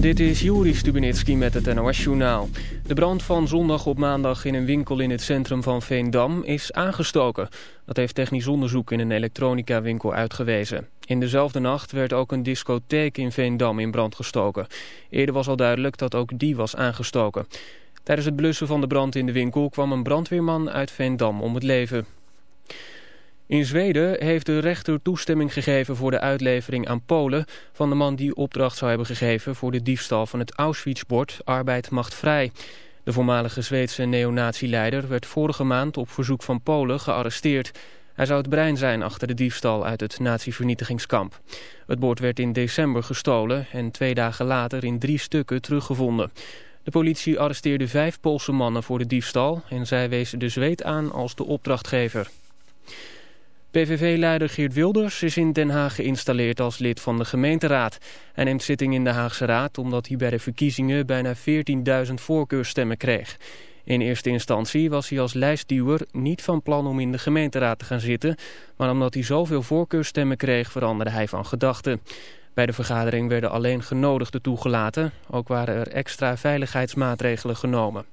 Dit is Juri Stubenitski met het NOS-journaal. De brand van zondag op maandag in een winkel in het centrum van Veendam is aangestoken. Dat heeft technisch onderzoek in een elektronica-winkel uitgewezen. In dezelfde nacht werd ook een discotheek in Veendam in brand gestoken. Eerder was al duidelijk dat ook die was aangestoken. Tijdens het blussen van de brand in de winkel kwam een brandweerman uit Veendam om het leven. In Zweden heeft de rechter toestemming gegeven voor de uitlevering aan Polen... van de man die opdracht zou hebben gegeven voor de diefstal van het Auschwitz-bord Arbeid Macht Vrij. De voormalige Zweedse neonatieleider werd vorige maand op verzoek van Polen gearresteerd. Hij zou het brein zijn achter de diefstal uit het natievernietigingskamp. Het bord werd in december gestolen en twee dagen later in drie stukken teruggevonden. De politie arresteerde vijf Poolse mannen voor de diefstal... en zij wezen de Zweed aan als de opdrachtgever. PVV-leider Geert Wilders is in Den Haag geïnstalleerd als lid van de gemeenteraad. Hij neemt zitting in de Haagse Raad omdat hij bij de verkiezingen bijna 14.000 voorkeurstemmen kreeg. In eerste instantie was hij als lijstduwer niet van plan om in de gemeenteraad te gaan zitten, maar omdat hij zoveel voorkeurstemmen kreeg veranderde hij van gedachten. Bij de vergadering werden alleen genodigden toegelaten, ook waren er extra veiligheidsmaatregelen genomen.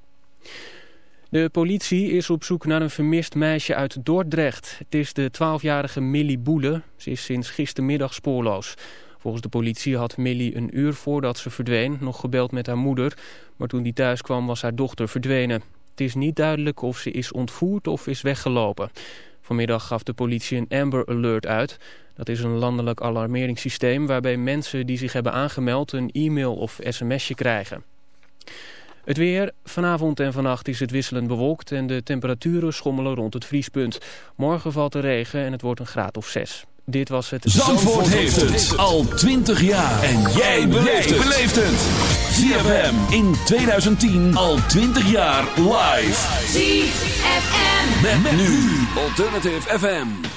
De politie is op zoek naar een vermist meisje uit Dordrecht. Het is de 12-jarige Millie Boele. Ze is sinds gistermiddag spoorloos. Volgens de politie had Millie een uur voordat ze verdween nog gebeld met haar moeder. Maar toen die thuis kwam was haar dochter verdwenen. Het is niet duidelijk of ze is ontvoerd of is weggelopen. Vanmiddag gaf de politie een Amber Alert uit. Dat is een landelijk alarmeringssysteem waarbij mensen die zich hebben aangemeld een e-mail of sms'je krijgen. Het weer. Vanavond en vannacht is het wisselend bewolkt en de temperaturen schommelen rond het vriespunt. Morgen valt er regen en het wordt een graad of 6. Dit was het... Zandvoort heeft het al 20 jaar. En jij beleeft het. ZFM in 2010 al 20 jaar live. ZFM. Met, met nu Alternative FM.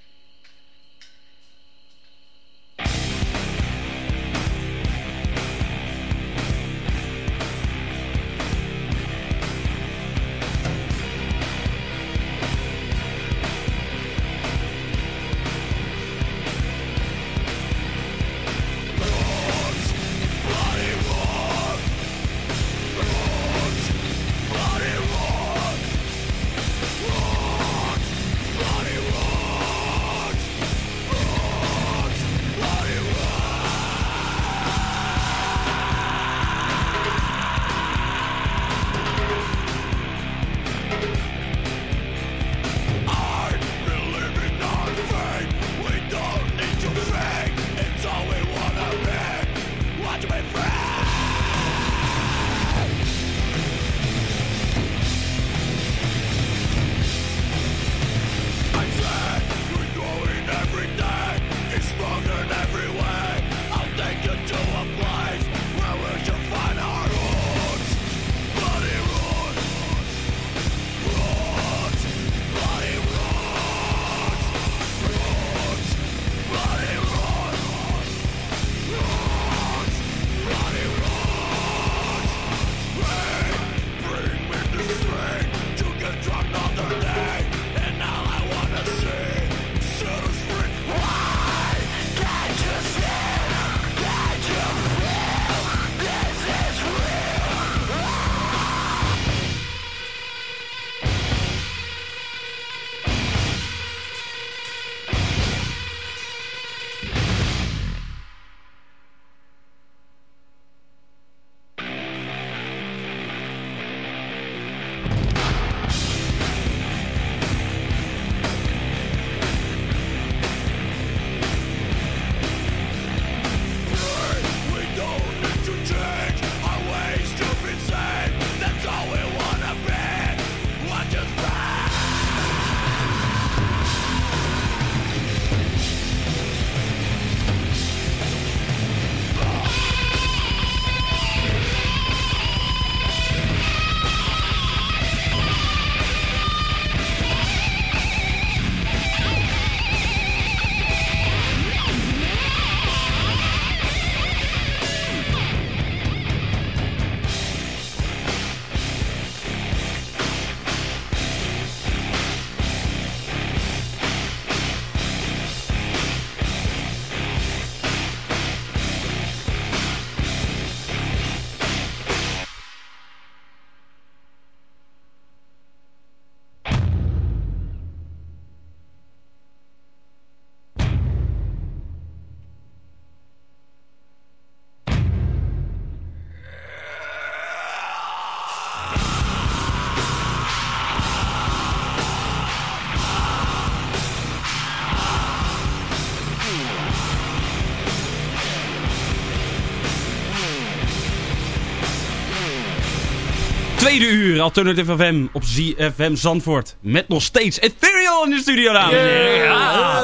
Tweede uur Alternative FM op ZFM Zandvoort. Met nog steeds Ethereal in de studio, dames heren. Ja.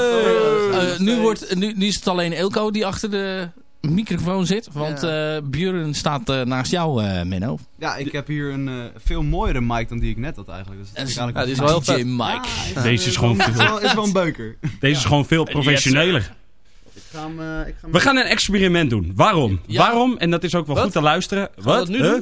Eh, nu, wordt, nu, nu is het alleen Elko die achter de microfoon zit. Want eh Björn staat eh, naast jou, eh, Menno. Ja, ik heb hier een veel mooiere mic dan die ik net had eigenlijk. Dus dat Ja, is wel. DJ Mike. Deze is gewoon, is wel, is wel een beuker. deze is gewoon veel professioneler. Ik ga hem, eh, ik ga hem- We gaan een experiment doen. Waarom? Ja. Waarom? En dat is ook wel Wat? goed te luisteren. we Wat? dat nu Huh?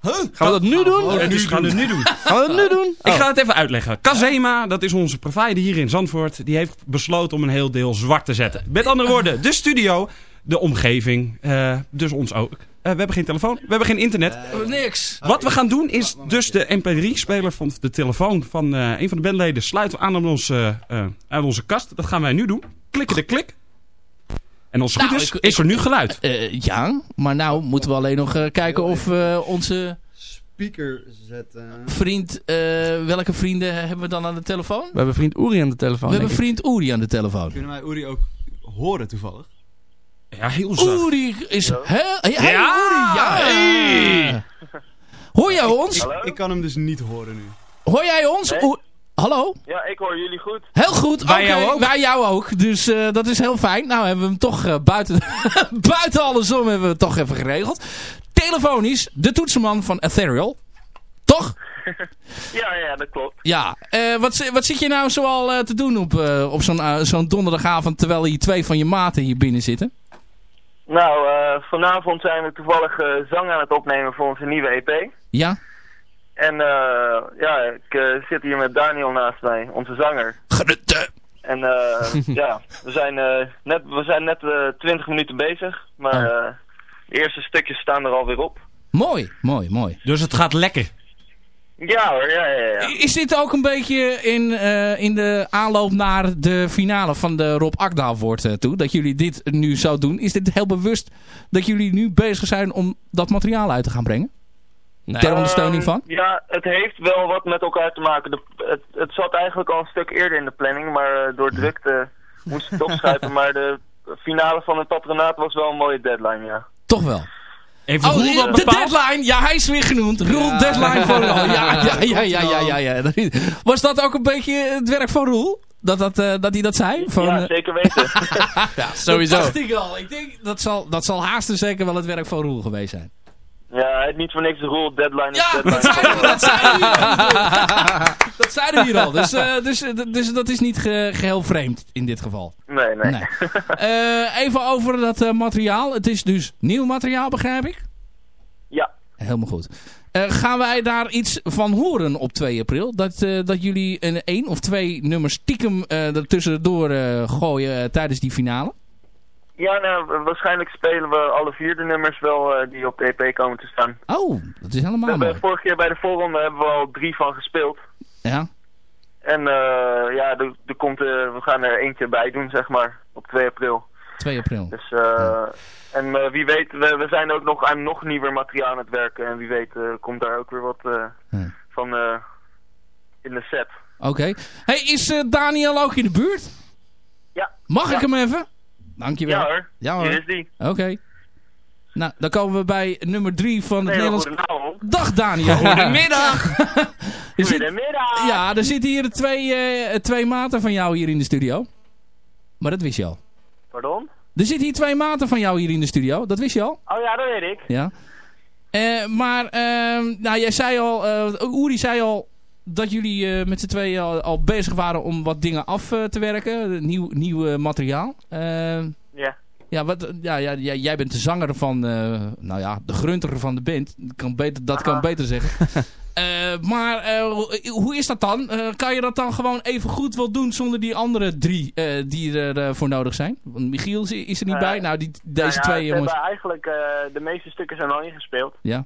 Doen? Gaan we dat nu doen? Ja, dus we gaan het nu doen. Gaan we dat nu doen? Ik ga het even uitleggen. Kazema, dat is onze provider hier in Zandvoort. Die heeft besloten om een heel deel zwart te zetten. Met andere woorden, de studio, de omgeving, eh, dus ons ook. Eh, we hebben geen telefoon, we hebben geen internet. Oh, niks. Wat we gaan doen is dus de mp3-speler van de telefoon van eh, een van de bandleden sluiten we aan aan onze, eh, aan onze kast. Dat gaan wij nu doen. Klikken de klik. En als het Nou, goed is, ik- is er nu geluid. Eh, ja, maar nou moeten we alleen nog eh, kijken of eh, onze speaker zetten. Vriend, eh, welke vrienden hebben we dan aan de telefoon? We hebben vriend Uri aan de telefoon. We hebben ik. vriend Uri aan de telefoon. Kunnen wij Uri ook horen toevallig? Ja, heel zacht. Uri is... Hey, Ja! Uri, ja! Hey! Hoor jij ons? Ik kan hem dus niet horen nu. Hoor jij ons? Nee. Hallo? Ja, ik hoor jullie goed. Heel goed. Wij oké, jou ook. Wij jou ook. Dus eh, dat is heel fijn. Nou hebben we hem toch eh, buiten, buiten alles om hebben we het toch even geregeld. Telefonisch, de toetsenman van Ethereal. Toch? Ja, ja, dat klopt. Ja. Eh, wat, wat zit je nou zoal te doen op, eh, op zo'n zo'n donderdagavond terwijl hier twee van je maten hier binnen zitten? Nou, eh, vanavond zijn we toevallig eh, zang aan het opnemen voor onze nieuwe EP. Ja? En eh, ja, ik eh, zit hier met Daniel naast mij, onze zanger. Grutte. En eh, ja, we zijn, eh, net, we zijn net eh 20 minuten bezig, maar Oh. de eerste stukjes staan er alweer op. Mooi, mooi, mooi. Dus het gaat lekker. Ja hoor, ja, ja, ja. Is dit ook een beetje in, eh, in de aanloop naar de finale van de Rob Akda wordt toe? Dat jullie dit nu zo doen? Is dit heel bewust dat jullie nu bezig zijn om dat materiaal uit te gaan brengen? Ter ondersteuning van? Ehm, ja, het heeft wel wat met elkaar te maken. De, het, het zat eigenlijk al een stuk eerder in de planning, maar eh, door drukte moest het opschuiven. maar de finale van het patronaat was wel een mooie deadline, ja. Toch wel. Heeft Oh, Roel dat de bepaald? deadline, ja, hij is weer genoemd. Roel, deadline voor Roel. Ja, ja, ja, ja, ja, ja, ja. Was dat ook een beetje het werk van Roel? Dat, dat, eh, dat hij dat zei? Van, ja, eh, zeker weten. ja, sowieso. Dat dacht ik al. Ik denk, dat zal, dat zal haast en zeker wel het werk van Roel geweest zijn. Ja, heeft niet voor niks de rule, deadline is Ja, deadline. dat zeiden we, dat zeiden we hier al. Dat zeiden we hier al. Dus, eh, dus, eh, dus dat is niet ge- geheel vreemd in dit geval. Nee, nee. Nee. Eh, even over dat materiaal. Het is dus nieuw materiaal, begrijp ik? Ja. Helemaal goed. Gaan wij daar iets van horen op 2 april? Dat, dat jullie een één of twee nummers stiekem eh er tussendoor eh, gooien tijdens die finale? Ja, nou, wa- waarschijnlijk spelen we alle vier de nummers wel eh, die op de EP komen te staan. Oh, dat is helemaal mooi. vorige keer bij de voorronde hebben we al drie van gespeeld. Ja. En eh, ja, er, er komt, eh, we gaan er eentje bij doen, zeg maar, op 2 april. 2 april. Dus, en wie weet, we, we zijn ook nog aan nog nieuwer materiaal aan het werken. En wie weet komt daar ook weer wat Ja. van in de set. Oké. Hey, is Daniel ook in de buurt? Ja. Mag ik hem even? Dankjewel. Ja hoor, Ja hoor. hier is die. Oké. Nou, dan komen we bij nummer 3 van het Nederlands... Dag Daniel. Goedemiddag. Er zit, Goedemiddag. ja, er zitten hier twee, eh, twee maten van jou hier in de studio. Maar dat wist je al. Pardon? Er zitten hier twee maten van jou hier in de studio. Dat wist je al? Oh ja, dat weet ik. Ja. Eh, maar, ehm, nou, jij zei al, eh Uri zei al dat jullie eh, met z'n tweeën al, al bezig waren om wat dingen af eh, te werken. Nieuw, nieuw eh, materiaal. Ja. ja, wat, ja, ja, ja, jij bent de zanger van, nou ja, de grunter van de band. Dat kan beter, dat kan beter zeggen. Maar hoe- is dat dan? Kan je dat dan gewoon even goed wel doen zonder die andere drie die er eh, voor nodig zijn? Want Michiel is- is er niet bij. Nou, die, deze Nou ja, twee we jongens. hebben eigenlijk, de meeste stukken zijn al ingespeeld. Ja.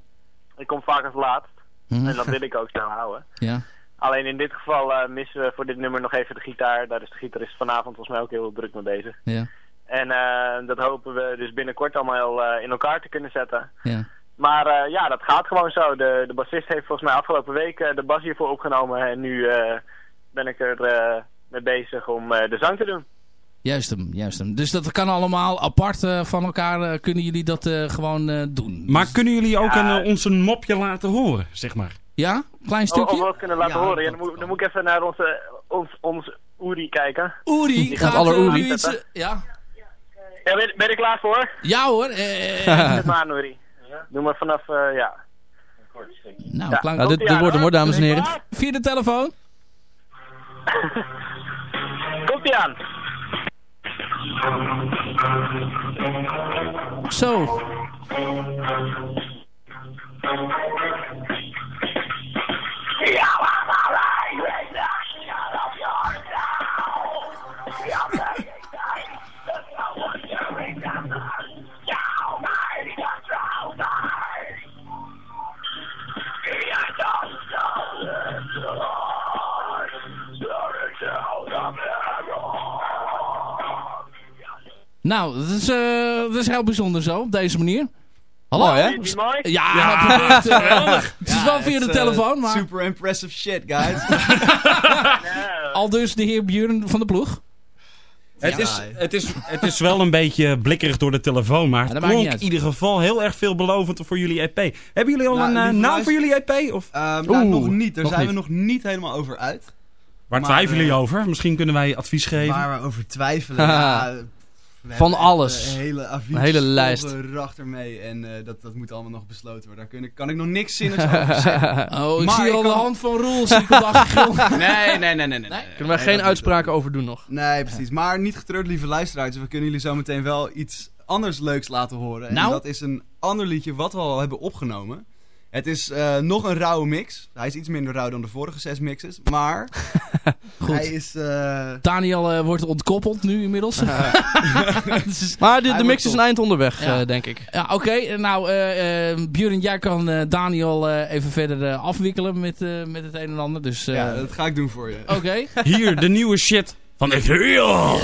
Ik kom vaak als laatst. Mhm. En dat wil ik ook zo houden. Ja. Alleen in dit geval eh, missen we voor dit nummer nog even de gitaar. Daar is de gitarist vanavond volgens mij ook heel druk mee bezig. Ja. En eh, dat hopen we dus binnenkort allemaal eh, in elkaar te kunnen zetten. Ja. Maar ja, dat gaat gewoon zo. De, de bassist heeft volgens mij afgelopen week de bas hiervoor opgenomen. En nu ben ik er mee bezig om de zang te doen. Juist hem, juist hem. Dus dat kan allemaal apart eh, van elkaar. eh, kunnen jullie dat eh, gewoon eh, doen? Maar kunnen jullie ook Ja. een, ons een mopje laten horen, zeg maar? Ja? Klein stukje? of we het kunnen laten Ja, horen. Ja, dan, moet, dan moet ik even naar onze, ons, ons Uri kijken. Uri Die gaat gaat alle Uri. iets... ja? Ja, ben, ben je er klaar voor? ja hoor. eh, Zet maar aan, Uri. Doe maar vanaf, eh, ja. nou, Ja. klein... Nou, dit, wordt hem hoor, dames en heren. Via de telefoon. Komt-ie aan. Zo. Nou, dat is, eh, dat is heel bijzonder zo, op deze manier. Hallo. Hè? Ja, Ja, perfect, eh, geweldig. Het is wel via de uh, telefoon, maar Super impressive shit, guys. Ja. al dus de heer Björn van de ploeg. Het, Ja. is, het, is, het is wel een beetje blikkerig door de telefoon, maar het klonk in ieder geval heel erg veelbelovend voor jullie EP. Hebben jullie al Nou, een eh, naam voor jullie EP? Of Ehm, nou, Oeh, nog niet. Daar nog zijn niet. we nog niet helemaal over uit. waar Maar, twijfelen jullie eh, over? Misschien kunnen wij advies geven. Waar we over twijfelen. ja, we Van alles. Een hele, Een hele lijst. Racht ermee. En eh, dat, dat moet allemaal nog besloten worden. Daar kun ik, kan ik nog niks zinnigs over zeggen. Oh, ik Maar zie ik al de hand van Roel. Zie ik op de achtergrond. Nee, nee, nee, nee. nee, nee. Kunnen wij geen uitspraken over doen nog? Nee, precies. Maar niet getreurd, lieve luisteraars. We kunnen jullie zo meteen wel iets anders leuks laten horen. En Nou? dat is een ander liedje wat we al hebben opgenomen. Het is eh, nog een rauwe mix. Hij is iets minder rauw dan de vorige zes mixes. Maar Goed. hij is... eh, Daniel eh, wordt ontkoppeld nu inmiddels. Dus- Maar de, de mix is een eind onderweg, Ja. eh, denk ik. Ja, oké. Nou, eh eh Björn, jij kan eh, Daniel eh, even verder eh, afwikkelen met, eh, met het een en ander. Dus, eh, ja, dat ga ik doen voor je. oké. Hier, de nieuwe shit van Ethereal.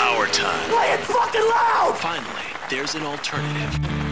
Our time. Play it fucking loud! Finally, there's an alternative.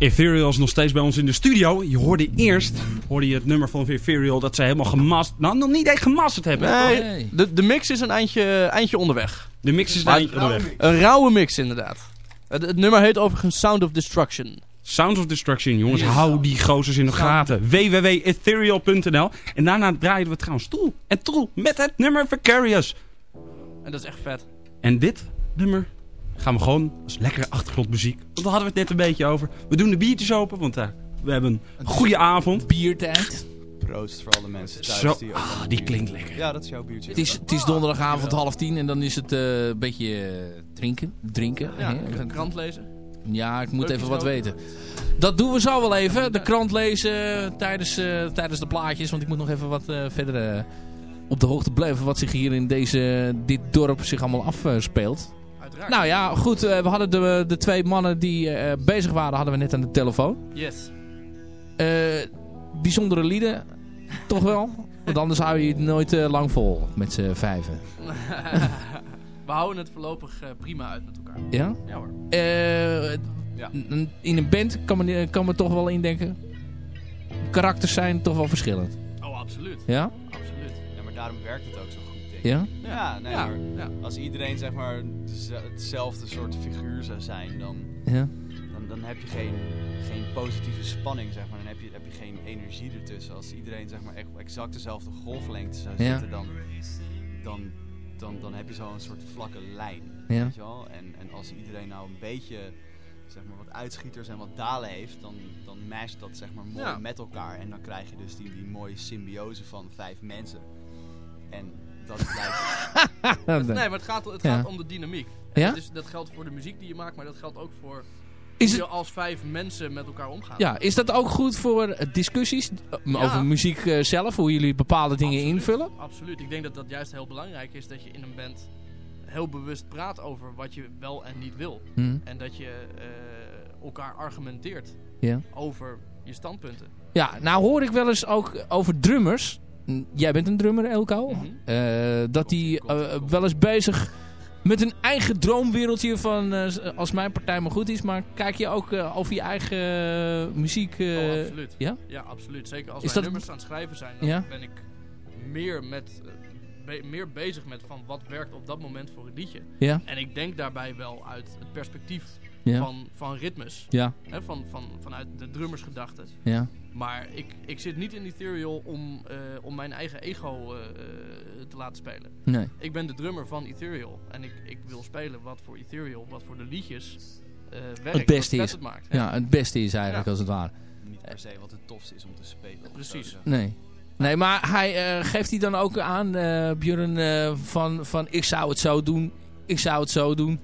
Ethereal is nog steeds bij ons in de studio. Je hoorde eerst hoorde je het nummer van Ethereal dat ze helemaal gemast... Nou, nog niet echt gemasterd hebben. Nee, Nee. de, de mix is een eindje, eindje onderweg. De mix is Maar- daar onderweg. Een rauwe mix inderdaad. Het, het nummer heet overigens Sound of Destruction. Sounds of Destruction, jongens. Yes. Hou die gozers in de gaten. www.ethereal.nl En daarna draaien we trouwens Tool. En Tool met het nummer Vicarious. En dat is echt vet. En dit nummer gaan we gewoon als lekkere achtergrondmuziek. Want daar hadden we het net een beetje over. We doen de biertjes open, want eh, we hebben een goede avond. Biertijd. Proost voor alle mensen thuis. Zo, die, ah, die klinkt lekker. Ja, dat is jouw biertje. Het is, het is donderdagavond half tien en dan is het eh, een beetje eh, drinken. drinken Ja, hè? een krant lezen. Ja, ik moet Leuk even wat weten. Dat doen we zo wel even. De krant lezen tijdens, eh, tijdens de plaatjes. Want ik moet nog even wat eh, verder op de hoogte blijven. Wat zich hier in deze, dit dorp zich allemaal afspeelt. Nou ja, goed. eh, we hadden de, de twee mannen die eh, bezig waren, hadden we net aan de telefoon. Yes. Eh, bijzondere lieden, toch wel? Want anders hou je het nooit lang vol met z'n vijven. We houden het voorlopig prima uit met elkaar. Ja? Ja hoor. Ja. In een band kan me, kan me toch wel indenken. Karakters zijn toch wel verschillend. Oh, absoluut. Ja? Absoluut. Ja, maar daarom werkt het ook zo. Ja? Ja, nee, Ja, maar ja. als iedereen zeg maar hetzelfde soort figuur zou zijn, dan, Ja. dan, dan heb je geen, geen positieve spanning, zeg maar. Dan heb je, heb je geen energie ertussen. Als iedereen zeg maar echt op exact dezelfde golflengte zou Ja. zitten, dan, dan, dan, dan heb je zo'n soort vlakke lijn, Ja. weet je wel. En, en als iedereen nou een beetje zeg maar, wat uitschieters en wat dalen heeft, dan, dan masht dat zeg maar mooi Ja. met elkaar. En dan krijg je dus die, die mooie symbiose van vijf mensen. En dat blijft... Nee, maar het gaat, het Ja. gaat om de dynamiek. En Ja? Dat, is, dat geldt voor de muziek die je maakt, maar dat geldt ook voor Is hoe het, je als vijf mensen met elkaar omgaan. ja, is dat ook goed voor discussies eh, Ja. over muziek eh, zelf? Hoe jullie bepaalde dingen Absoluut. invullen? Absoluut. Ik denk dat dat juist heel belangrijk is dat je in een band heel bewust praat over wat je wel en niet wil. Hm. En dat je eh, elkaar argumenteert Ja. over je standpunten. ja, nou hoor ik wel eens ook over drummers. Jij bent een drummer, Elko. Eh, dat die komt, eh, wel eens bezig met een eigen droomwereldje van eh, als mijn partij maar goed is. Maar kijk je ook over je eigen muziek? oh, absoluut. ja? Ja, absoluut. Zeker als Is wij dat- nummers aan het schrijven zijn, dan Ja? ben ik meer, met, be- meer bezig met van wat werkt op dat moment voor het liedje. Ja? En ik denk daarbij wel uit het perspectief Ja? van, van ritmes. Ja? Hè, van, van, vanuit de drummersgedachte. Ja? Maar ik, ik zit niet in Ethereal om, eh, om mijn eigen ego eh, eh, te laten spelen. Nee. Ik ben de drummer van Ethereal. En ik, ik wil spelen wat voor Ethereal, wat voor de liedjes eh werkt. Het beste is. het maakt. Ja, het beste is eigenlijk Ja. als het ware. niet per se wat het tofste is om te spelen. Precies. Nee. Nee, maar hij, eh, geeft hij dan ook aan, eh Björn, eh, van, van ik zou het zo doen, ik zou het zo doen.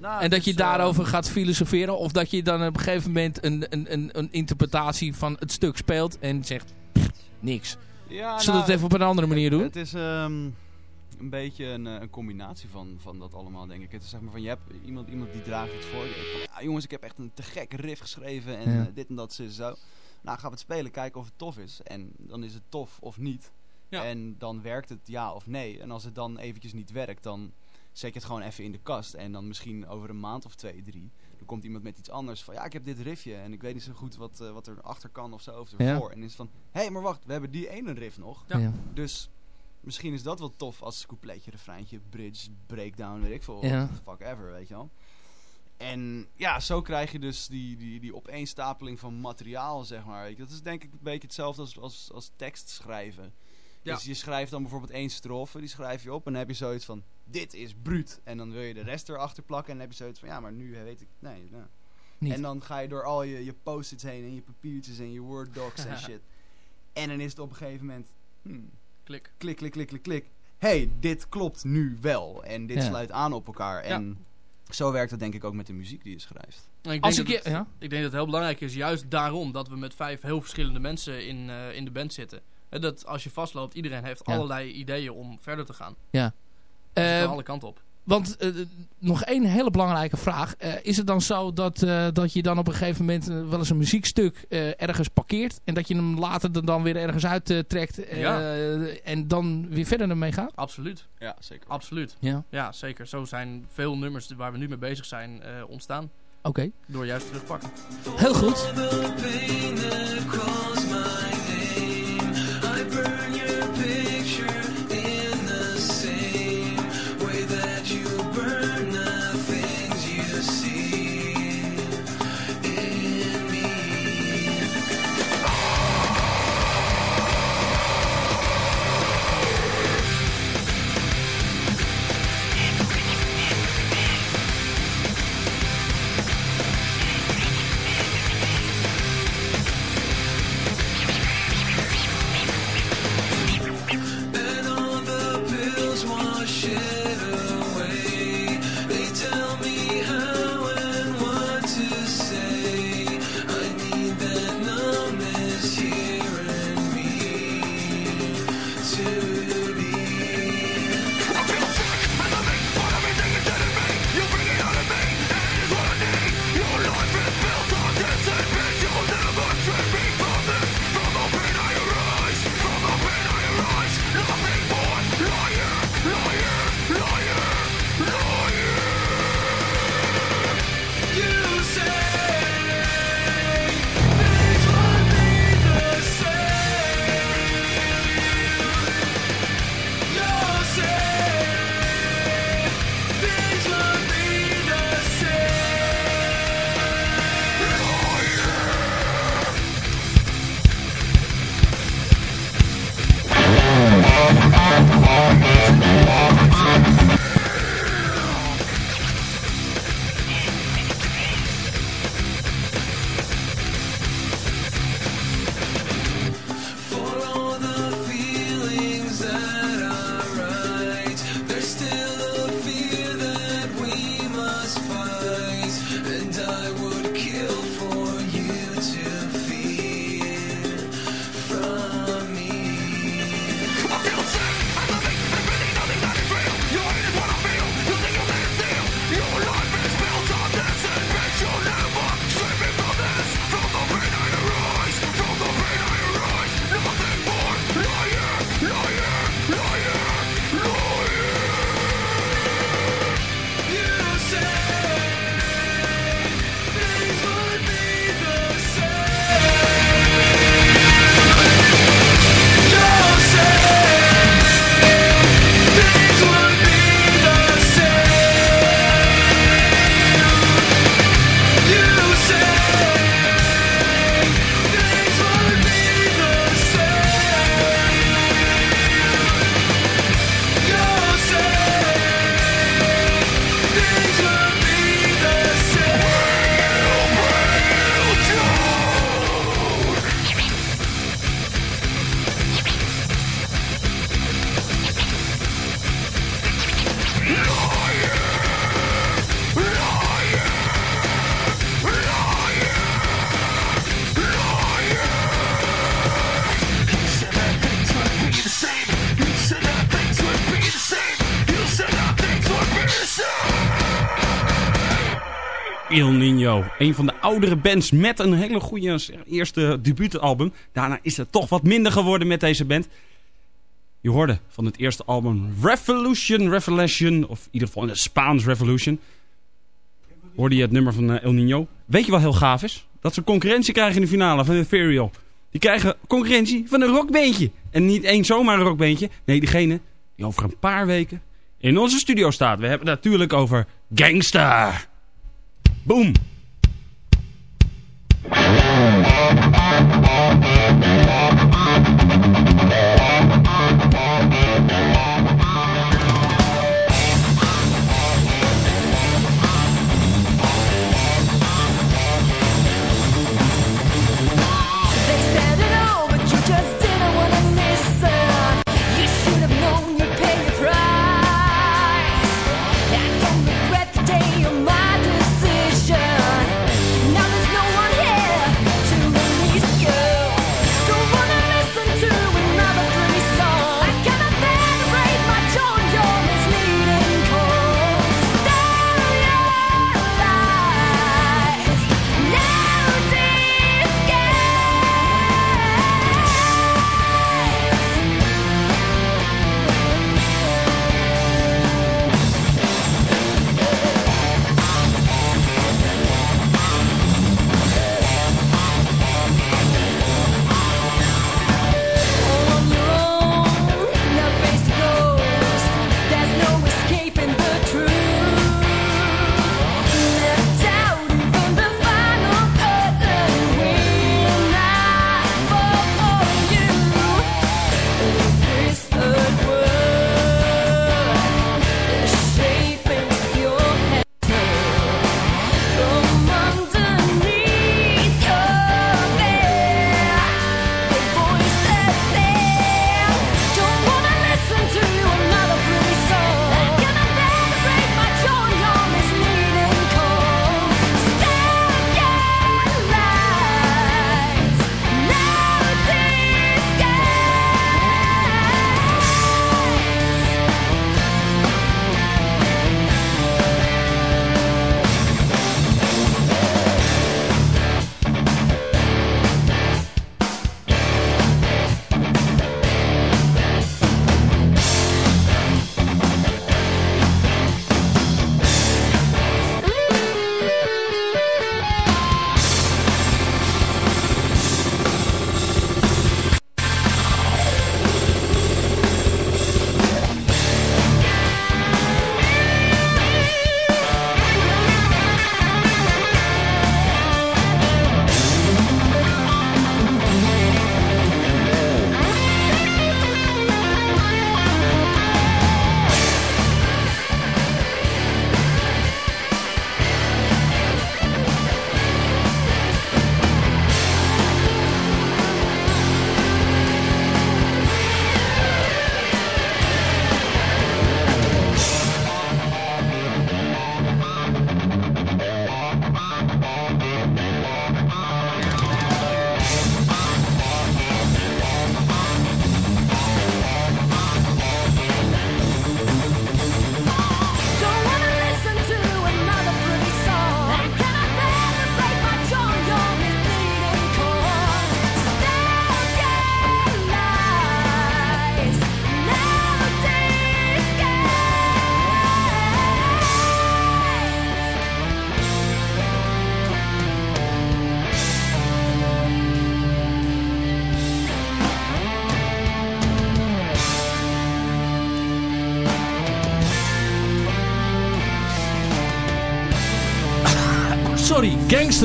Nou, en dat het je daarover eh, gaat filosoferen. Of dat je dan op een gegeven moment een, een, een, een interpretatie van het stuk speelt en zegt, "Pff, niks. ja, Zullen we nou, het even op een andere manier doen? Het is ehm, een beetje een, eh, een combinatie van, van dat allemaal, denk ik. Het is zeg maar van, je hebt iemand, iemand die draagt iets voor. Denkt ja, jongens, ik heb echt een te gekke riff geschreven en Ja. eh, dit en dat, zo, zo. Nou, gaan we het spelen, kijken of het tof is. En dan is het tof of niet. Ja. En dan werkt het ja of nee. En als het dan eventjes niet werkt, dan zet je het gewoon even in de kast. En dan misschien over een maand of twee, drie, dan komt iemand met iets anders van, ja, ik heb dit riffje en ik weet niet zo goed wat, eh, wat er achter kan of zo, of Ja. ervoor. En is van, hé, hey, maar wacht, we hebben die ene riff nog. Ja. Ja. Dus misschien is dat wel tof als coupletje, refreintje, bridge, breakdown, weet ik veel. Ja. Fuck ever, weet je wel. En ja, zo krijg je dus die, die, die opeenstapeling van materiaal, zeg maar. Dat is denk ik een beetje hetzelfde als, als, als tekst schrijven. Ja. Dus je schrijft dan bijvoorbeeld één strofe, die schrijf je op en dan heb je zoiets van, dit is bruut. En dan wil je de rest erachter plakken en dan heb je zoiets van, ja, maar nu weet ik, nee, nou. Niet. En dan ga je door al je, je post-its heen en je papiertjes en je Word docs en shit. En dan is het op een gegeven moment, hmm, Klik. klik, klik, klik, klik, klik. hey, dit klopt nu wel. En dit Ja. sluit aan op elkaar. En zo werkt het denk ik ook met de muziek die je schrijft. En ik, Als denk ik dat je- het, ja? ik denk dat het heel belangrijk is, juist daarom, dat we met vijf heel verschillende mensen in, eh, in de band zitten. Hè, dat als je vastloopt, iedereen heeft Ja. allerlei ideeën om verder te gaan. Ja. Kan alle kanten op. Want eh, nog één hele belangrijke vraag. Eh, is het dan zo dat, eh, dat je dan op een gegeven moment wel eens een muziekstuk eh, ergens parkeert. En dat je hem later er dan weer ergens uit trekt. en dan weer verder ermee gaat? Absoluut. Ja, zeker. Absoluut. Ja. Ja, zeker. Zo zijn veel nummers waar we nu mee bezig zijn eh, ontstaan. Oké. Door juist terugpakken. Heel goed. to Een van de oudere bands met een hele goede eerste debuutalbum. Daarna is het toch wat minder geworden met deze band. Je hoorde van het eerste album Revolution, Revelation, of in ieder geval in Spaans Revolution. Hoorde je het nummer van El Nino. Weet je wat heel gaaf is? Dat ze concurrentie krijgen in de finale van Ethereal. Die krijgen concurrentie van een rockbeentje. En niet één zomaar een rockbeentje. Nee, diegene die over een paar weken in onze studio staat. We hebben het natuurlijk over Gangsta. Boom. Thank you.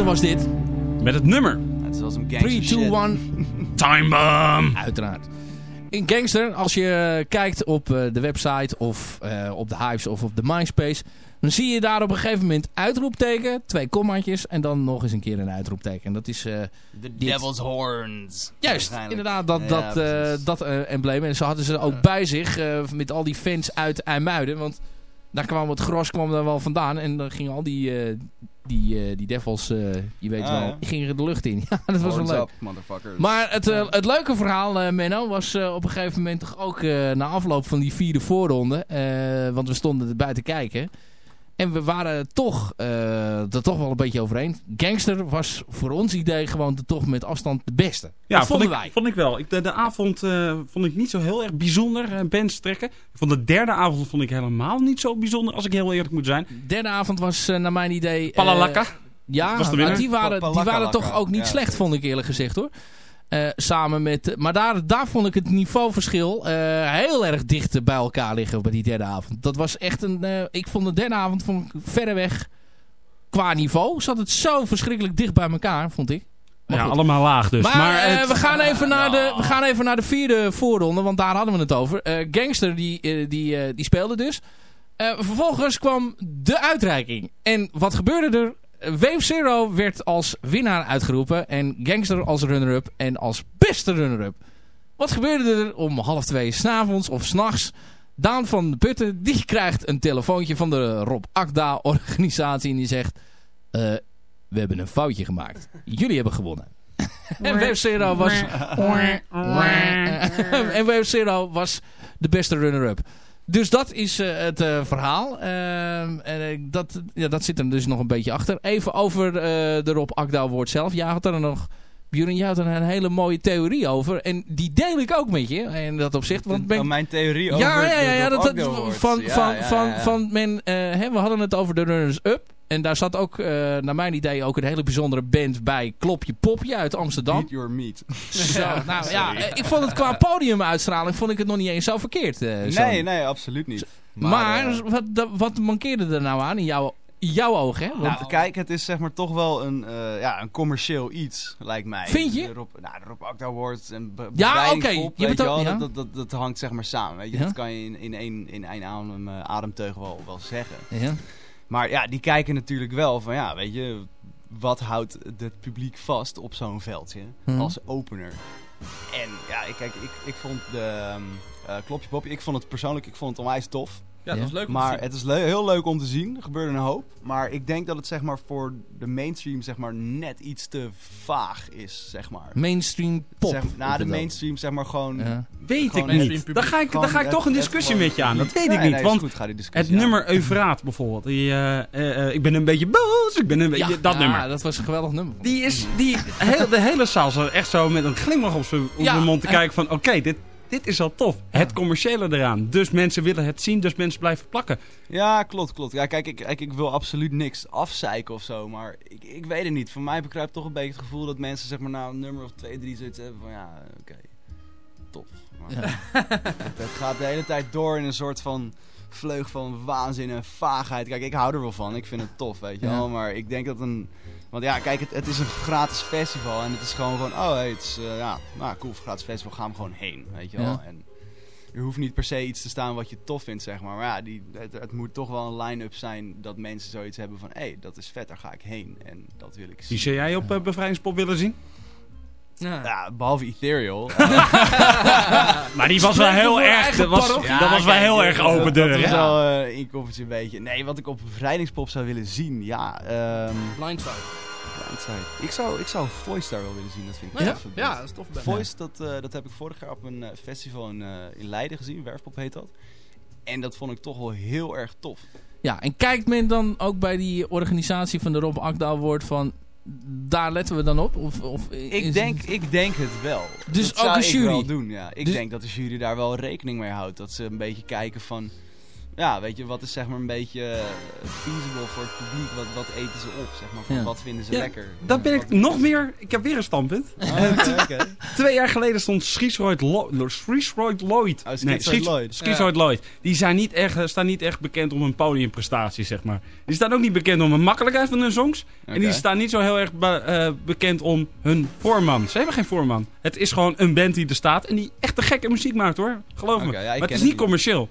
Was dit. Met het nummer. Het zo'n 3, gangster 2, shit. 1. Time Bomb. Uiteraard. In Gangster, als je kijkt op eh, de website of eh, op de Hives of op de MySpace... dan zie je daar op een gegeven moment uitroepteken, twee kommaatjes... en dan nog eens een keer een uitroepteken. En dat is... eh, The Dit. Devil's Horns. Juist, inderdaad, dat, Ja, dat, eh, dat eh, embleem. En zo hadden ze ook bij zich eh, met al die fans uit IJmuiden. Want daar kwam het gros kwam daar wel vandaan. En dan gingen al die, eh, die, eh, die devils, eh, je weet Ah, wel, ja. gingen de lucht in. Ja, dat was wel leuk. Maar het, het leuke verhaal, Menno, was op een gegeven moment toch ook na afloop van die vierde voorronde. want we stonden erbij te kijken. En we waren toch, eh, er toch wel een beetje overeen. Gangster was voor ons idee gewoon de, toch met afstand de beste. Ja, dat vond vonden ik, wij. vond ik wel. Ik, de, de avond eh, vond ik niet zo heel erg bijzonder, uh, bands trekken. Ik vond de derde avond vond ik helemaal niet zo bijzonder, als ik heel eerlijk moet zijn. derde avond was eh, naar mijn idee... Palalakka. ja, was de maar winnaar. die waren, die waren toch ook niet Ja, slecht, vond ik eerlijk gezegd hoor. Eh, samen met, maar daar, daar vond ik het niveauverschil eh, heel erg dicht bij elkaar liggen bij die derde avond. Dat was echt een, eh, ik vond de derde avond vond ik verreweg qua niveau zat het zo verschrikkelijk dicht bij elkaar, vond ik. Maar Ja, goed. allemaal laag dus. Maar, Maar, het- we, gaan even naar de, we gaan even naar de vierde voorronde, want daar hadden we het over. Gangster die, die, die speelde dus. Vervolgens kwam de uitreiking. En wat gebeurde er? Wave Zero werd als winnaar uitgeroepen. En Gangster als runner-up. En als beste runner-up. Wat gebeurde er om half twee s'avonds of s'nachts? Daan van de Putten die krijgt een telefoontje van de Rob Akda organisatie. En die zegt... eh, we hebben een foutje gemaakt. Jullie hebben gewonnen. en Wave Zero was... en Wave Zero was de beste runner-up. Dus dat is eh, het eh, verhaal. Ehm, en dat, ja, dat zit er dus nog een beetje achter. Even over eh, de Rob Akda Award zelf. Jij had er nog... Björn, jij had er een hele mooie theorie over. En die deel ik ook met je. In dat opzicht. Want ben, Oh, mijn theorie over ja, ja, ja, ja, dat, van, van, van, van men, eh, hè, we hadden het over de runners-up. En daar zat ook, eh, naar mijn idee, ook een hele bijzondere band bij Klopje Popje uit Amsterdam. Eat your meat. Zo, nou ja, eh, ik vond het qua podiumuitstraling vond ik het nog niet eens zo verkeerd. zo. Nee, nee, absoluut niet. Maar, wat, wat mankeerde er nou aan in jouw, jouw ogen? Hè? Want, nou, kijk, het is zeg maar toch wel een, eh, ja, een commercieel iets, lijkt mij. Vind je? Rob, nou, de Rob Akda Awards en be Ja, oké, je weet ja. dat, dat, dat, hangt zeg maar samen. Weet je? Ja. Dat kan je in, in, één, in één adem, eh, ademteug wel, wel zeggen. ja. Maar ja, die kijken natuurlijk wel van, ja, weet je, wat houdt het publiek vast op zo'n veldje Mhm. als opener? En ja, ik, kijk, ik, ik vond de eh, Klopje ik vond het persoonlijk, ik vond het onwijs tof. Ja, dat was leuk om te Maar zien. het is le- heel leuk om te zien. Er gebeurde een hoop. Maar ik denk dat het zeg maar voor de mainstream zeg maar net iets te vaag is, zeg maar. Mainstream pop. Zeg, na de mainstream zeg maar gewoon... Ja. weet gewoon ik niet. Dan ga ik, dan gewoon ga ik toch een discussie met je aan. Dat weet ik Nee, niet. Want goed, ga die het nummer Euvraat bijvoorbeeld. Die, eh, eh, eh, ik ben een beetje boos. Ik ben een beetje... Ja, dat ja, nummer. dat was een geweldig nummer. Die is, die, heel, de hele zaal zat echt zo met een glimlach op zijn op Ja, zijn mond te en- kijken van... Oké, dit, dit is al tof. Het commerciële eraan. Dus mensen willen het zien, dus mensen blijven plakken. Ja, klopt, klopt. Ja, kijk, ik, ik, ik wil absoluut niks afzeiken of zo, maar ik, ik weet het niet. Voor mij bekruipt toch een beetje het gevoel dat mensen zeg maar na een nummer of twee, drie zoiets hebben van ja, oké, tof. Maar het, het gaat de hele tijd door in een soort van vleug van waanzin en vaagheid. Kijk, ik hou er wel van. Ik vind het tof, weet je Ja. wel. Maar ik denk dat een... Want ja, kijk, het, het is een gratis festival en het is gewoon gewoon... Oh, hey, het is, eh, ja, nou cool, gratis festival, gaan we gewoon heen, weet je wel. Ja. En er hoeft niet per se iets te staan wat je tof vindt, zeg maar. Maar ja, die, het, het moet toch wel een line-up zijn dat mensen zoiets hebben van... Hé, hey, dat is vet, daar ga ik heen. En dat wil ik zien. Die zou jij op eh, Bevrijdingspop willen zien? Ja. Ja, behalve Ethereal. Maar die was wel heel erg... Dat was, dat was wel heel eh, erg dat- open deur. Dat is hè? wel eh inkoffertje een beetje. Nee, wat ik op bevrijdingspop zou willen zien, ja... ehm Blindside. Blindside. Ik zou, ik zou Voice daar wel willen zien, dat vind ik Ja, tof. ja, dat is tof. Voice, dat, eh, dat heb ik vorig jaar op een festival in, eh, in Leiden gezien. Werfpop heet dat. En dat vond ik toch wel heel erg tof. Ja, en kijkt men dan ook bij die organisatie van de Rob Akda Award van... Daar letten we dan op? Of, of Ik het- denk, ik denk het wel. Dus dat zou ook ik jury? wel doen, ja. Ik Dus- denk dat de jury daar wel rekening mee houdt. Dat ze een beetje kijken van... Ja, weet je, wat is zeg maar een beetje eh, feasible voor het publiek? Wat, wat eten ze op, zeg maar? Van Ja. Wat vinden ze Ja, lekker? Dat ben ik nog meer... Ik heb weer een standpunt. Oh. Twee jaar geleden stond Schiesroyd Lo- Schiesroyd Lloyd. Oh, Schiesroyd Lloyd. Schiesroyd Lloyd. Die zijn niet echt, staan niet echt bekend om hun podiumprestaties, zeg maar. Die staan ook niet bekend om de makkelijkheid van hun songs. En die staan niet zo heel erg be- eh, bekend om hun voorman. Ze hebben geen voorman. Het is gewoon een band die er staat en die echt de gekke muziek maakt hoor. Geloof me. Ja, maar het is niet. commercieel.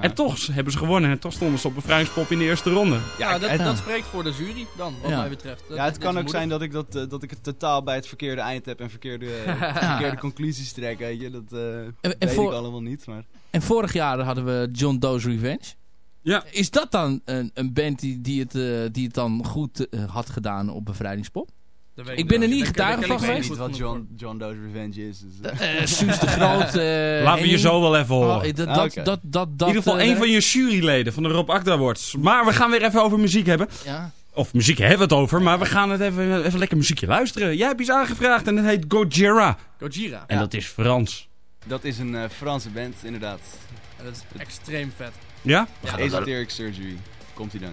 En toch hebben ze gewonnen. En toch stonden ze op bevrijdingspop in de eerste ronde. Ja, dat, spreekt voor de jury dan, wat Ja. mij betreft. Dat- Ja, het kan ook zijn dat ik, dat, eh, dat ik het totaal bij het verkeerde eind heb en verkeerde, verkeerde conclusies trek, weet je. Dat eh, en weet voor- ik allemaal niet, maar... En vorig jaar hadden we John Doe's Revenge. Ja. Is dat dan een, een band die, die, het, eh, die het dan goed had gedaan op bevrijdingspop? Ik ben er niet. getuige van ik Ik weet geweest? niet wat John, John Doe's Revenge is. Dus, eh. Eh Suus de Groot. eh, Laten we je zo wel even horen. Oh, dat, dat, Ah, dat, oké. dat, dat, in ieder geval een van je juryleden van de Rob Akda Awards. Maar we gaan weer even over muziek hebben. Ja. Of muziek hebben we het over, maar we gaan het even, even lekker muziekje luisteren. Jij hebt iets aangevraagd en het heet Gojira. Gojira. En dat is Frans. Dat is een eh, Franse band, inderdaad. En dat is extreem vet. Ja? Ja, Esoteric Surgery. Komt hij dan?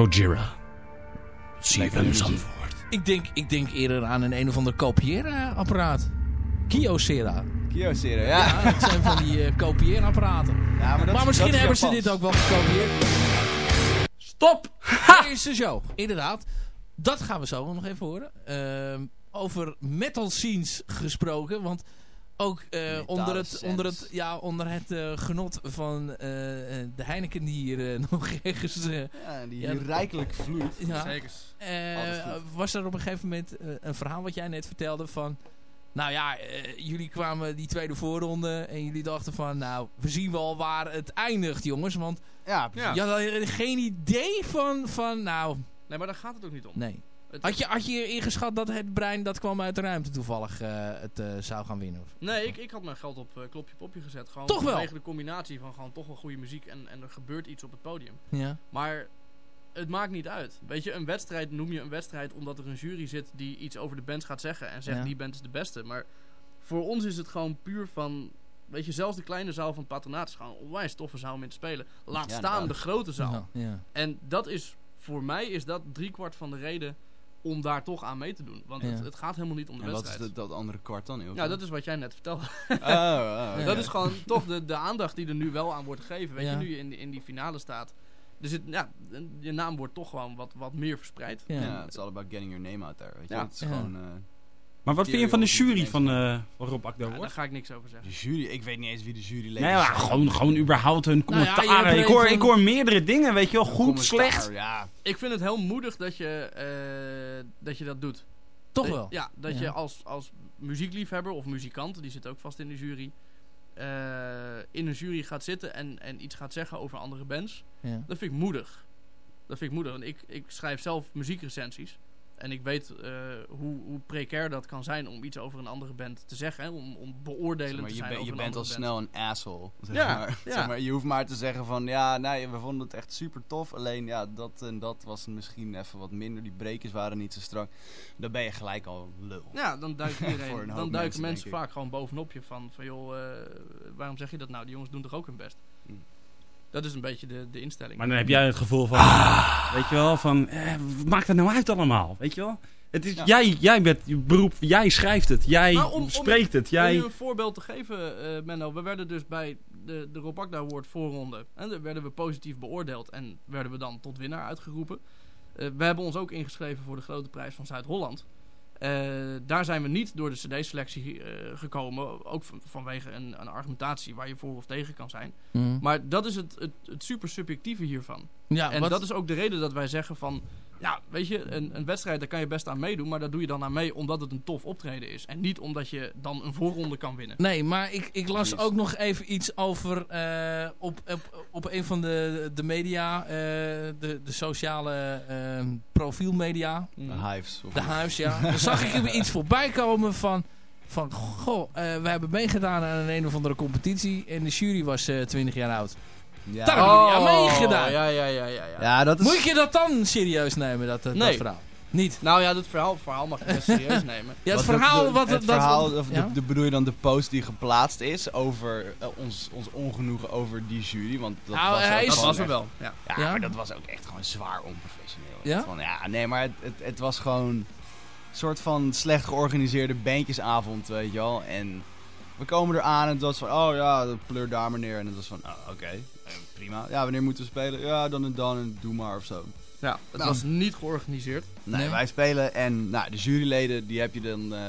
Gojira. CFM Zandvoort. Ik denk, ik denk eerder aan een een of ander kopieerapparaat. Kyocera. Kyocera, Ja, ja. dat zijn van die eh, kopieerapparaten. Ja, maar, dat Maar is- misschien dat hebben ze dit ook wel gekopieerd. Stop! Dit is de show. Inderdaad. Dat gaan we zo nog even horen. Ehm, over metal scenes gesproken. Want ook eh, onder, het, onder het, ja, onder het eh, genot van eh, eh, de Heineken die hier nog ergens... Ja, die Ja, rijkelijk vloeit. ja, Zeker. eh, was er op een gegeven moment een verhaal wat jij net vertelde van... Nou ja, jullie kwamen die tweede voorronde en jullie dachten van... Nou, we zien wel waar het eindigt, jongens. Want Ja, precies. je had geen idee van, van nou, Nee, maar daar gaat het ook niet om. nee. Het- Had je, had je ingeschat dat het brein dat kwam uit de ruimte toevallig eh, het eh, zou gaan winnen? Of? Nee, ik, ik had mijn geld op eh, klopje popje gezet. Gewoon Toch wel? vanwege de combinatie van gewoon toch wel goede muziek en, en er gebeurt iets op het podium. Ja. Maar het maakt niet uit. Weet je, een wedstrijd noem je een wedstrijd omdat er een jury zit die iets over de bands gaat zeggen en zegt Ja. die band is de beste. Maar voor ons is het gewoon puur van, weet je, zelfs de kleine zaal van het patronaat is gewoon een onwijs toffe zaal om in te spelen. Laat Ja, staan de grote zaal. Ja, ja. En dat is, voor mij is dat driekwart van de reden om daar toch aan mee te doen. Want het, Ja. het gaat helemaal niet om de En wat is wedstrijd. dat, dat andere kwart dan? Ja, dat is wat jij net vertelde. Oh, oh. Dat is gewoon toch de, de aandacht die er nu wel aan wordt gegeven. Weet Ja. je, nu je in, die- in die finale staat. Dus het, ja, je naam wordt toch gewoon wat, wat meer verspreid. Ja. Het is all about getting your name out there. Weet je? Ja. Het is Ja. gewoon... eh, Maar wat vind je van de jury van, eh van Rob Akda Ja, daar ga ik niks over zeggen. de jury, ik weet niet eens wie de juryleden Nee, maar gewoon, gewoon überhaupt hun Nou ja, er ik, hoor, ik hoor meerdere dingen, weet je wel. Goed, Commentaar, slecht. Ja, Ik vind het heel moedig dat je, eh, dat, je dat doet. Toch Dat- wel? Ja, dat Ja. je als, als muziekliefhebber of muzikant, die zit ook vast in de jury, eh, in een jury gaat zitten en, en iets gaat zeggen over andere bands. Ja. Dat vind ik moedig. Dat vind ik moedig. Want ik, ik schrijf zelf muziekrecensies. En ik weet eh, hoe, hoe precair dat kan zijn om iets over een andere band te zeggen. Hè? Om, om beoordelend Zeg maar, te je, zijn ben- over je een bent al snel een asshole. Zeg Ja, maar. ja. Zeg maar, je hoeft maar te zeggen van ja, nee, we vonden het echt super tof. Alleen ja, dat en dat was misschien even wat minder. Die brekers waren niet zo strak. Dan ben je gelijk al lul. Ja, dan duikt iedereen, dan duiken mensen, vaak gewoon bovenop je van, van joh, eh, waarom zeg je dat nou? Die jongens doen toch ook hun best? Hm. Dat is een beetje de, de instelling. Maar dan heb jij het gevoel van, weet je wel, van, eh, wat maakt het nou uit allemaal, weet je wel? Het is, Ja. jij, jij bent je beroep, jij schrijft het, jij om- om- spreekt het, Om jij... je een voorbeeld te geven, eh, Menno. We werden dus bij de, de Rob Akda Award voorronde. En daar werden we positief beoordeeld. En werden we dan tot winnaar uitgeroepen. Eh, we hebben ons ook ingeschreven voor de grote prijs van Zuid-Holland. Eh, daar zijn we niet door de cd-selectie eh, gekomen. Ook van- vanwege een, een argumentatie waar je voor of tegen kan zijn. Mhm. Maar dat is het, het, het super subjectieve hiervan. ja, en wat- dat is ook de reden dat wij zeggen van... Ja, weet je, een, een wedstrijd, daar kan je best aan meedoen. Maar daar doe je dan aan mee omdat het een tof optreden is. En niet omdat je dan een voorronde kan winnen. Nee, maar ik, ik las ook nog even iets over eh, op, op, op een van de, de media, eh, de, de sociale eh, profielmedia, De hives. Of de huis, ja. Dan zag ik er iets voorbij komen van, van goh, eh, we hebben meegedaan aan een een of andere competitie en de jury was eh 20 jaar oud. Ja. Daar hebben jullie aan meegedaan. Oh, Ja, ja, ja, ja, ja. ja, dat is... Moet je dat dan serieus nemen, dat, dat, dat Nee. verhaal? Niet? Nou ja, dat verhaal, verhaal mag je best serieus nemen. Ja, het Wat verhaal... de- wat, het dat, verhaal, of ja? de, de- bedoel je dan de post die geplaatst is over eh, ons, ons ongenoegen over die jury? Want dat Nou, was, hij ook is- Dat was er wel. Ja. Ja, Ja? maar dat was ook echt gewoon zwaar onprofessioneel. Ja? Van, ja, nee, maar het, het, het was gewoon een soort van slecht georganiseerde bandjesavond, weet je wel. En we komen eraan en het was van, oh ja, pleur daar maar neer. En het was van, oh, oké, eh, prima. Ja, wanneer moeten we spelen? Ja, dan en dan en doe maar of zo. ja, het Nou. was niet georganiseerd. Nee, Nee. wij spelen en nou, de juryleden, die heb je dan... eh,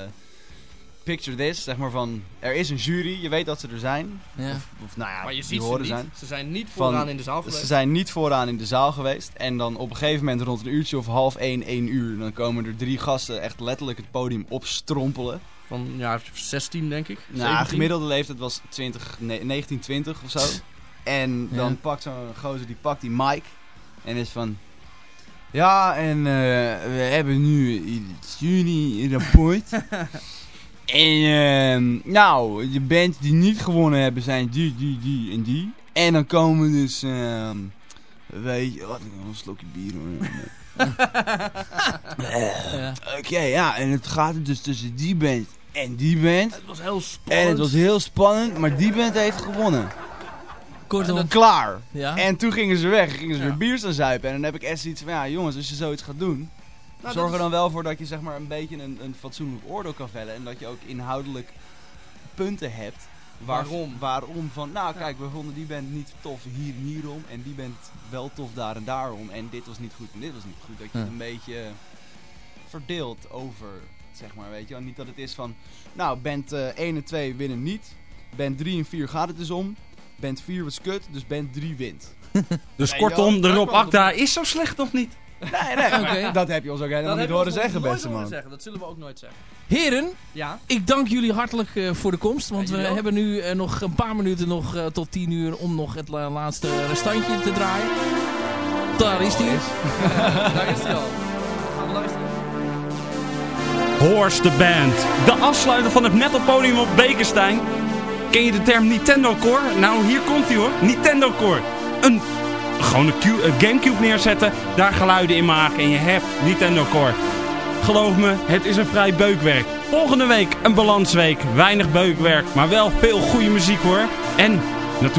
picture this, zeg maar van, er is een jury, je weet dat ze er zijn. Ja. Of, of nou ja, maar je die ziet ze horen niet. zijn. Ze zijn niet Van- vooraan in de zaal geweest. ze zijn niet vooraan in de zaal geweest. En dan op een gegeven moment rond een uurtje of half één, één uur... dan komen er drie gasten echt letterlijk het podium opstrompelen. Van ja, 16 denk ik. Nou, 17. gemiddelde leeftijd was 20, nee, 1920 of zo. En dan Ja. pakt zo'n gozer, die pakt die mic. En is van... Ja, en eh, we hebben nu het juryrapport. en ehm, nou, de bands die niet gewonnen hebben zijn die, die, die en die. En dan komen dus... ehm, weet je... Wat, een slokje bier hoor. Ja. Oké, ja, en het gaat dus tussen die band en die band. Het was heel spannend. En het was heel spannend, maar die band heeft gewonnen. Kortom. Klaar. Ja? En toen gingen ze weg, gingen ze Ja. weer bier staan zuipen. En dan heb ik echt zoiets van, ja jongens, als je zoiets gaat doen... Nou, zorg er is- dan wel voor dat je zeg maar een beetje een, een fatsoenlijk oordeel kan vellen. En dat je ook inhoudelijk punten hebt. waar- Waarom? Waarom van, nou kijk, we vonden die band niet tof hier en hierom. En die band wel tof daar en daarom. En dit was niet goed en dit was niet goed. Dat je Ja. het een beetje verdeelt over, zeg maar, weet je wel. Niet dat het is van, nou, band eh 1 en 2 winnen niet. Band 3 en 4 gaat het dus om. Band 4 was kut, dus band 3 wint. Dus Nee, kortom, de Rob Akda is zo slecht nog niet. Nee, nee, dat heb je ons ook helemaal Dat niet horen zeggen, beste horen man. zeggen. Dat zullen we ook nooit zeggen. Heren, Ja? ik dank jullie hartelijk eh, voor de komst. Want Ja, we ook. hebben nu eh, nog een paar minuten nog, eh, tot 10 uur om nog het la- laatste restantje te draaien. Daar is die. Daar is hij al. Gaan we luisteren. Horse the Band. De afsluiter van het metalpodium op Bekenstein. Ken je de term Nintendo Core? Nou, hier komt hij hoor. Nintendo Core. Een, gewoon een, Gamecube neerzetten, daar geluiden in maken en je hebt Nintendo Core. Geloof me, het is een vrij beukwerk. Volgende week een balansweek. Weinig beukwerk, maar wel veel goede muziek hoor. En natuurlijk...